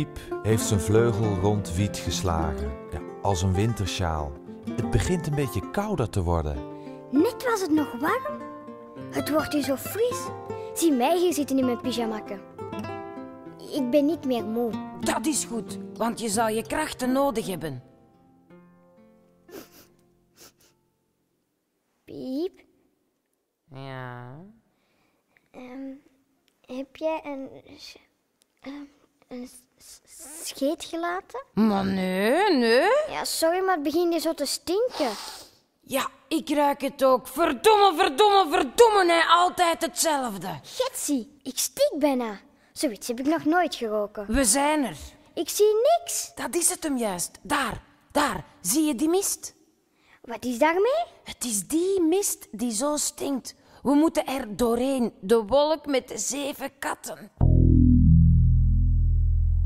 Piep heeft zijn vleugel rond Wiet geslagen, ja, als een wintersjaal. Het begint een beetje kouder te worden. Net was het nog warm. Het wordt hier zo fris. Zie mij hier zitten in mijn pyjamakken. Ik ben niet meer moe. Dat is goed, want je zal je krachten nodig hebben. Piep, Ja. ehm, heb jij een, ehm, een scheet gelaten? Maar nee, nee. Ja, sorry, maar het begint hier zo te stinken. Ja, ik ruik het ook. Verdomme, verdomme, verdomme, nee, altijd hetzelfde. Getsie, ik stik bijna. Zoiets heb ik nog nooit geroken. We zijn er. Ik zie niks. Dat is het hem juist. Daar, daar. Zie je die mist? Wat is daarmee? Het is die mist die zo stinkt. We moeten er doorheen. De wolk met de zeven katten.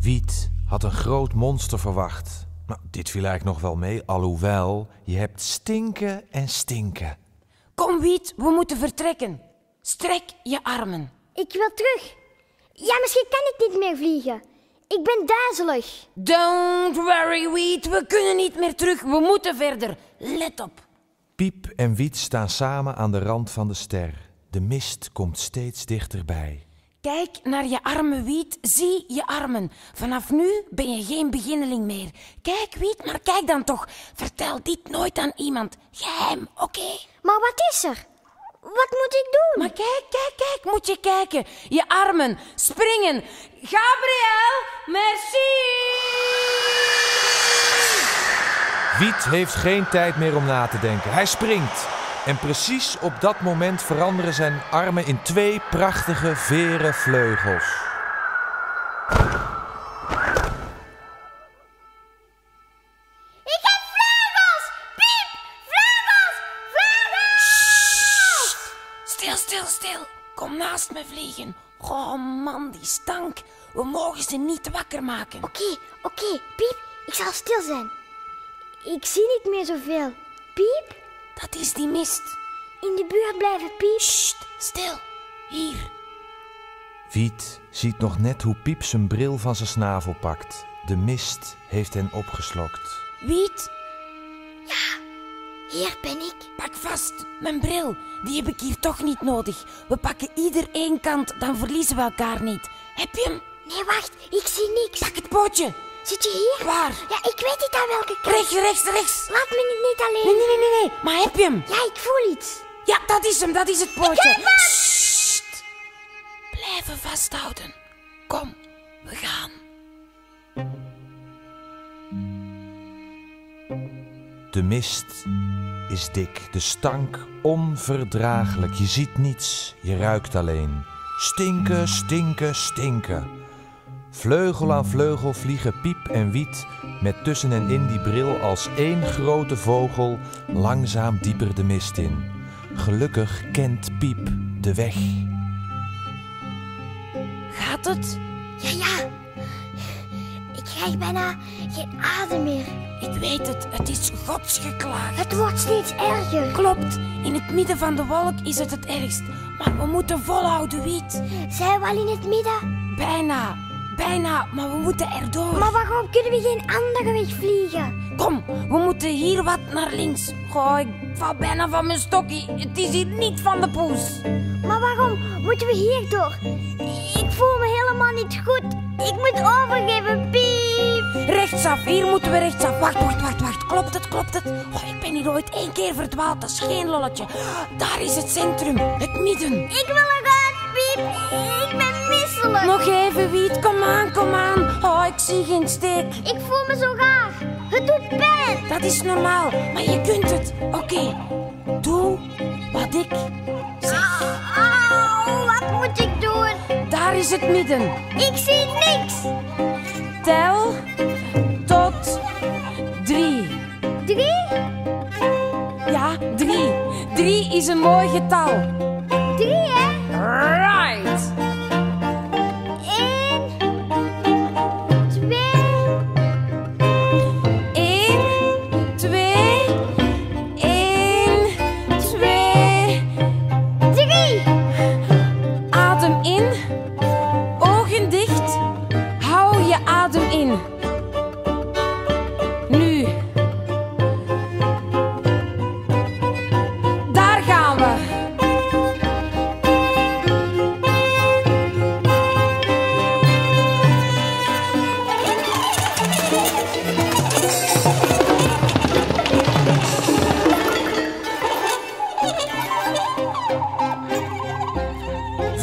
Wiet had een groot monster verwacht. Nou, dit viel eigenlijk nog wel mee, alhoewel je hebt stinken en stinken. Kom, Wiet, we moeten vertrekken. Strek je armen. Ik wil terug. Ja, misschien kan ik niet meer vliegen. Ik ben duizelig. Don't worry, Wiet. We kunnen niet meer terug. We moeten verder. Let op. Piep en Wiet staan samen aan de rand van de ster. De mist komt steeds dichterbij. Kijk naar je armen, Wiet. Zie je armen. Vanaf nu ben je geen beginneling meer. Kijk, Wiet, maar kijk dan toch. Vertel dit nooit aan iemand. Geheim, oké? Maar wat is er? Wat moet ik doen? Maar kijk, kijk, kijk. Moet je kijken. Je armen. Springen. Gabriel, merci. Wiet heeft geen tijd meer om na te denken. Hij springt. En precies op dat moment veranderen zijn armen in twee prachtige veren vleugels. Ik heb vleugels! Piep! Vleugels! Vleugels! Stil, stil, stil. Kom naast me vliegen. Oh man, die stank. We mogen ze niet wakker maken. Oké, oké, Piep, ik zal stil zijn. Ik zie niet meer zoveel. Piep, Dat is die mist. in de buurt blijven, Piep. Sst, stil. Hier. Wiet ziet nog net hoe Piep zijn bril van zijn snavel pakt. De mist heeft hen opgeslokt. Wiet, Hier ben ik. pak vast. Mijn bril. Die heb ik hier toch niet nodig. We pakken ieder één kant, dan verliezen we elkaar niet. Heb je hem? Nee, wacht, ik zie niks. Pak het pootje. Zit je hier? Waar? Ja, ik weet niet aan welke kant. Rechts, rechts, rechts. Laat me niet, niet alleen. Nee, nee, nee, nee, nee. Maar heb je hem? Ja, ik voel iets. Ja, dat is hem, dat is het pootje. heb hem! Sst. Blijven vasthouden. Kom, we gaan. De mist is dik, de stank onverdraaglijk. Je ziet niets, je ruikt alleen. Stinken, stinken, stinken. Vleugel aan vleugel vliegen Piep en Wiet met tussen en in die bril als één grote vogel langzaam dieper de mist in. Gelukkig kent Piep de weg. Gaat het? Ja, ja. Ik krijg bijna geen adem meer. Ik weet het, het is godsgeklaagd. Het wordt steeds erger. Klopt, in het midden van de wolk is het het ergst. Maar we moeten volhouden, Wiet. Zijn we al in het midden? Bijna, bijna, maar we moeten erdoor. Maar waarom kunnen we geen andere weg vliegen? Kom, we moeten hier wat naar links. Goh, ik val bijna van mijn stokje. Het is hier niet van de poes. Maar waarom moeten we hier door? Ik voel me helemaal niet goed. Ik moet overgeven, piep. Rechtsaf, hier moeten we rechtsaf. Wacht, wacht, wacht, wacht. Klopt het, klopt het? Oh, ik ben hier ooit één keer verdwaald. Dat is geen lolletje. Daar is het centrum, het midden. Ik wil eruit, piep. Ik ben Nog even, Wiet. Kom aan, kom aan. Oh, ik zie geen steek. Ik voel me zo raar. Het doet pijn. Dat is normaal, maar je kunt het. Oké, doe wat ik zeg. Auw, wat moet ik doen? Daar is het midden. Ik zie niks. Tel tot drie. Drie, Ja, drie. Drie is een mooi getal. drie, hè? Right.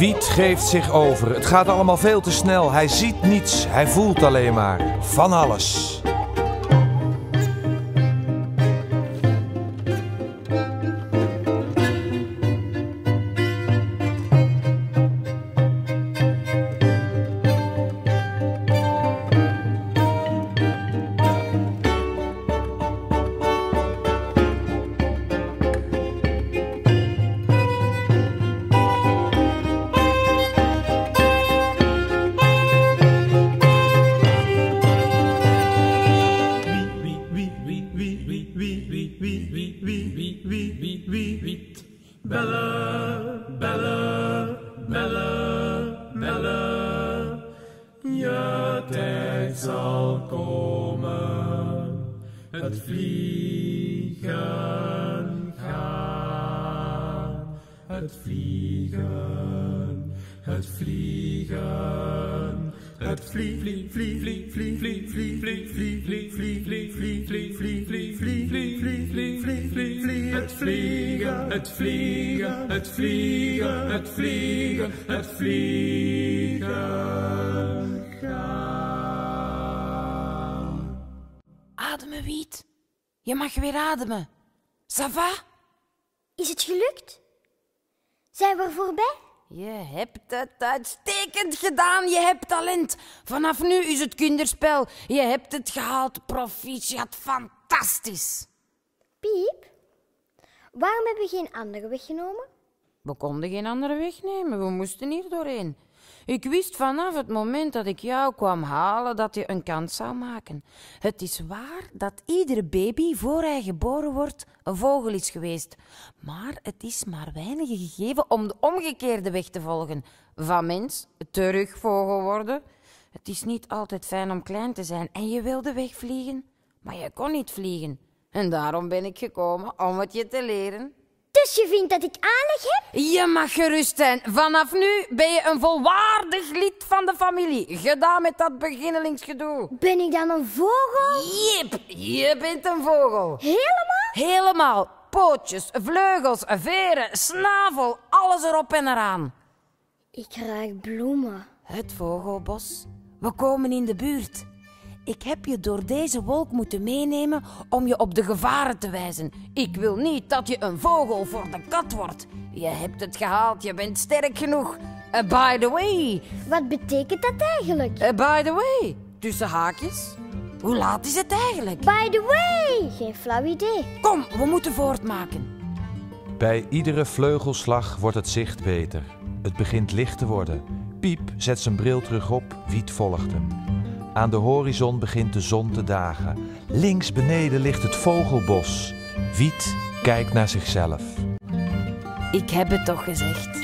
Wiet geeft zich over. Het gaat allemaal veel te snel. Hij ziet niets. Hij voelt alleen maar. Van alles. Komen. Het vliegen gaan. Het vliegen, het vliegen. Het vlieg, vlieg, vlieg, vlieg, vlieg, vlieg, vlieg, vlieg, vlieg, vlieg, vlieg, vlieg, vlieg, vlieg, vlieg, vlieg, vlieg, vlieg, vlieg, het vliegen, het vliegen, het vliegen, het vliegen, het vliegen. Je mag weer ademen. Ça va? Is het gelukt? Zijn we voorbij? Je hebt het uitstekend gedaan. Je hebt talent. Vanaf nu is het kinderspel. Je hebt het gehaald. Proficiat. Fantastisch. Piep, waarom hebben we geen andere weg genomen? We konden geen andere weg nemen. We moesten hier doorheen. Ik wist vanaf het moment dat ik jou kwam halen dat je een kans zou maken. Het is waar dat iedere baby voor hij geboren wordt een vogel is geweest. Maar het is maar weinig gegeven om de omgekeerde weg te volgen. Van mens terug vogel worden. Het is niet altijd fijn om klein te zijn en je wilde wegvliegen, maar je kon niet vliegen. En daarom ben ik gekomen om het je te leren. Dus je vindt dat ik aanleg heb? Je mag gerust zijn. Vanaf nu ben je een volwaardig lid van de familie. Gedaan met dat beginnelingsgedoe. Ben ik dan een vogel? Jip, je bent een vogel. Helemaal? Helemaal. Pootjes, vleugels, veren, snavel, alles erop en eraan. Ik ruik bloemen. Het vogelbos. We komen in de buurt. Ik heb je door deze wolk moeten meenemen om je op de gevaren te wijzen. Ik wil niet dat je een vogel voor de kat wordt. Je hebt het gehaald, je bent sterk genoeg. Uh, by the way, Wat betekent dat eigenlijk? uh, by the way, tussen haakjes. Hoe laat is het eigenlijk? By the way, geen flauw idee. Kom, we moeten voortmaken. Bij iedere vleugelslag wordt het zicht beter. Het begint licht te worden. Piep zet zijn bril terug op, Wiet volgt hem. Aan de horizon begint de zon te dagen. Links beneden ligt het vogelbos. Wiet kijkt naar zichzelf. Ik heb het toch gezegd.